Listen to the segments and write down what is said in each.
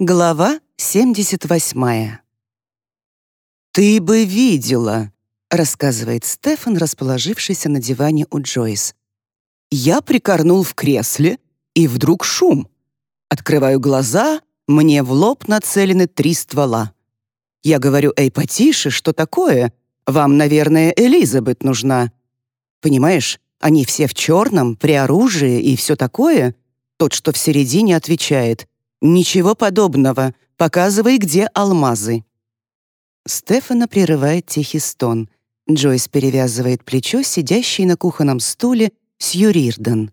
Глава 78. «Ты бы видела», — рассказывает Стефан, расположившийся на диване у Джойс. «Я прикорнул в кресле, и вдруг шум. Открываю глаза, мне в лоб нацелены три ствола. Я говорю, эй, потише, что такое? Вам, наверное, Элизабет нужна. Понимаешь, они все в черном, при оружии и все такое. Тот, что в середине, отвечает — «Ничего подобного. Показывай, где алмазы». Стефана прерывает тихий стон. Джойс перевязывает плечо, сидящей на кухонном стуле, Сью Рирден.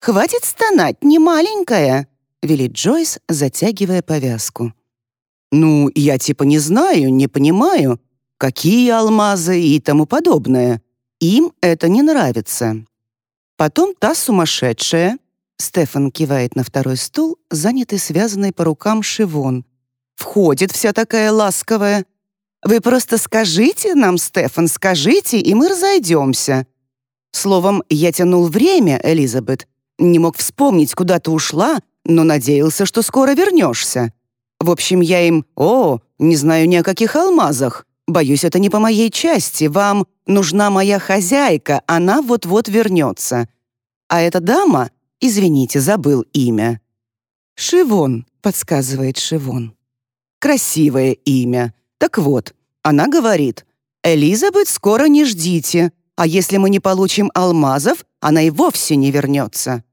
«Хватит стонать, не маленькая», — велит Джойс, затягивая повязку. «Ну, я типа не знаю, не понимаю, какие алмазы и тому подобное. Им это не нравится». Потом та сумасшедшая, Стефан кивает на второй стул, занятый связанной по рукам Шивон. «Входит вся такая ласковая. Вы просто скажите нам, Стефан, скажите, и мы разойдемся». Словом, я тянул время, Элизабет. Не мог вспомнить, куда ты ушла, но надеялся, что скоро вернешься. В общем, я им «О, не знаю ни о каких алмазах. Боюсь, это не по моей части. Вам нужна моя хозяйка, она вот-вот вернется. А эта дама Извините, забыл имя». «Шивон», — подсказывает Шивон. «Красивое имя. Так вот, она говорит, «Элизабет, скоро не ждите, а если мы не получим алмазов, она и вовсе не вернется».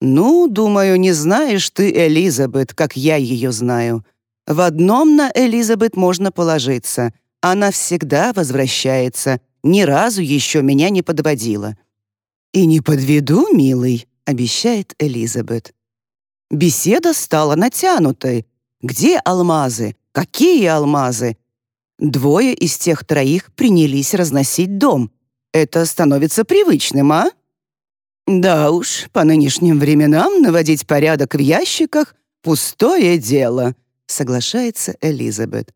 «Ну, думаю, не знаешь ты Элизабет, как я ее знаю. В одном на Элизабет можно положиться. Она всегда возвращается, ни разу еще меня не подводила». «И не подведу, милый», — обещает Элизабет. Беседа стала натянутой. Где алмазы? Какие алмазы? Двое из тех троих принялись разносить дом. Это становится привычным, а? Да уж, по нынешним временам наводить порядок в ящиках — пустое дело, соглашается Элизабет.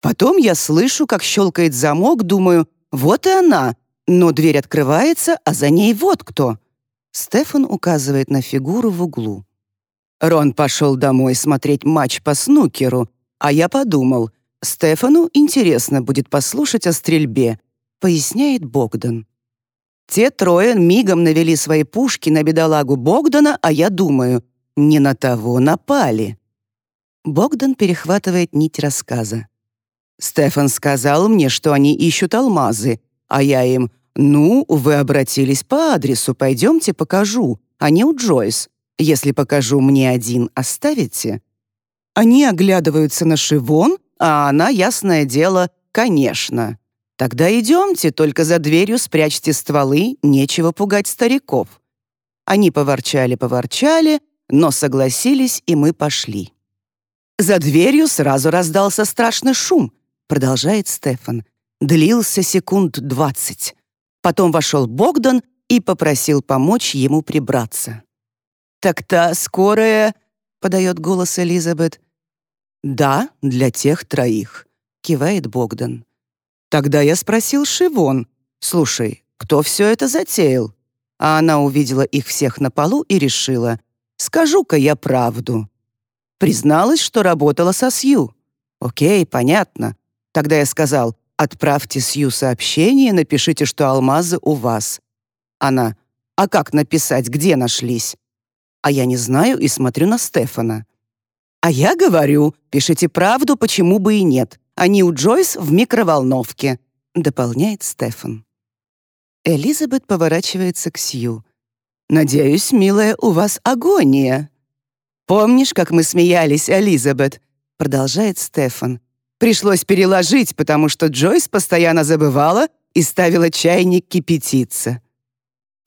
Потом я слышу, как щелкает замок, думаю, вот и она, но дверь открывается, а за ней вот кто — Стефан указывает на фигуру в углу. Рон пошел домой смотреть матч по снукеру, а я подумал, Стефану интересно будет послушать о стрельбе, поясняет Богдан. Те трое мигом навели свои пушки на бедолагу Богдана, а я думаю, не на того напали. Богдан перехватывает нить рассказа. Стефан сказал мне, что они ищут алмазы, а я им «Ну, вы обратились по адресу, пойдемте покажу, а не у Джойс. Если покажу мне один, оставите?» Они оглядываются на Шивон, а она, ясное дело, «конечно». «Тогда идемте, только за дверью спрячьте стволы, нечего пугать стариков». Они поворчали-поворчали, но согласились, и мы пошли. За дверью сразу раздался страшный шум, продолжает Стефан. Длился секунд двадцать. Потом вошел Богдан и попросил помочь ему прибраться. «Так та скорая...» — подает голос Элизабет. «Да, для тех троих», — кивает Богдан. Тогда я спросил Шивон, «Слушай, кто все это затеял?» А она увидела их всех на полу и решила, «Скажу-ка я правду». Призналась, что работала со Сью. «Окей, понятно». Тогда я сказал, Отправьте Сью сообщение, напишите, что алмазы у вас. Она. А как написать, где нашлись? А я не знаю и смотрю на Стефана. А я говорю, пишите правду, почему бы и нет. Они у Джойс в микроволновке, дополняет Стефан. Элизабет поворачивается к Сью. «Надеюсь, милая, у вас агония». «Помнишь, как мы смеялись, Элизабет?» Продолжает Стефан. Пришлось переложить, потому что Джойс постоянно забывала и ставила чайник кипятиться.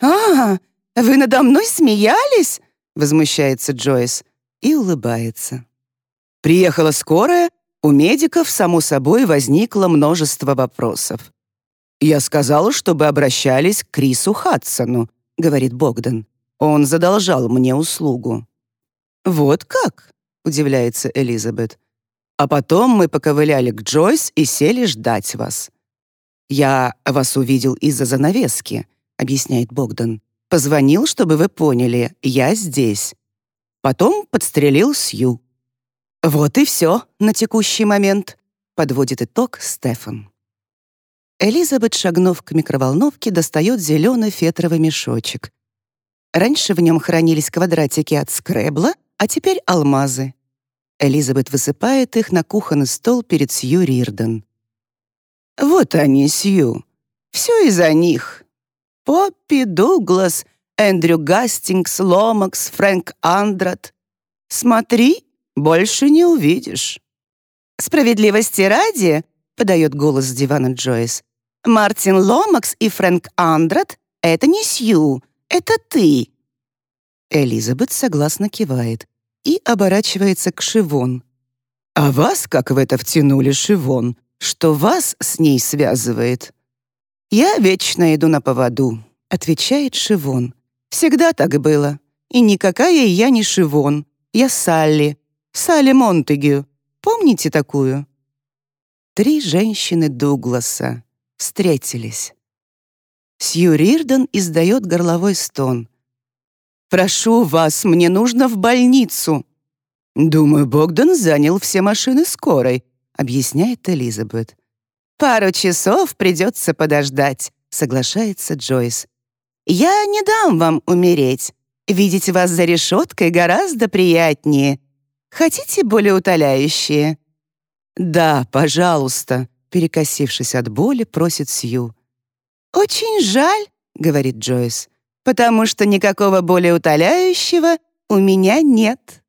«А, вы надо мной смеялись?» — возмущается Джойс и улыбается. Приехала скорая, у медиков, само собой, возникло множество вопросов. «Я сказала, чтобы обращались к Крису Хадсону», — говорит Богдан. «Он задолжал мне услугу». «Вот как?» — удивляется Элизабет. А потом мы поковыляли к Джойс и сели ждать вас. «Я вас увидел из-за занавески», — объясняет Богдан. «Позвонил, чтобы вы поняли, я здесь. Потом подстрелил Сью». Вот и все на текущий момент, подводит итог Стефан. Элизабет, шагнув к микроволновке, достает зеленый фетровый мешочек. Раньше в нем хранились квадратики от скребла, а теперь алмазы. Элизабет высыпает их на кухонный стол перед Сью Рирден. «Вот они, Сью. Все из-за них. Поппи, Дуглас, Эндрю Гастингс, Ломакс, Фрэнк Андрат. Смотри, больше не увидишь». «Справедливости ради», — подает голос с дивана Джойс, «Мартин Ломакс и Фрэнк Андрат — это не Сью, это ты». Элизабет согласно кивает и оборачивается к Шивон. «А вас как в это втянули, Шивон? Что вас с ней связывает?» «Я вечно иду на поводу», — отвечает Шивон. «Всегда так было. И никакая я не Шивон. Я Салли. Салли Монтегю. Помните такую?» Три женщины Дугласа встретились. Сью Рирден издает горловой стон. «Прошу вас, мне нужно в больницу». «Думаю, Богдан занял все машины скорой», — объясняет Элизабет. «Пару часов придется подождать», — соглашается Джойс. «Я не дам вам умереть. Видеть вас за решеткой гораздо приятнее. Хотите более утоляющие?» «Да, пожалуйста», — перекосившись от боли, просит Сью. «Очень жаль», — говорит Джойс, «потому что никакого более утоляющего у меня нет».